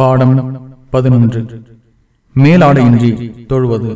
பாடம் பதினொன்று. மேலாடையின்றி தொழுவது.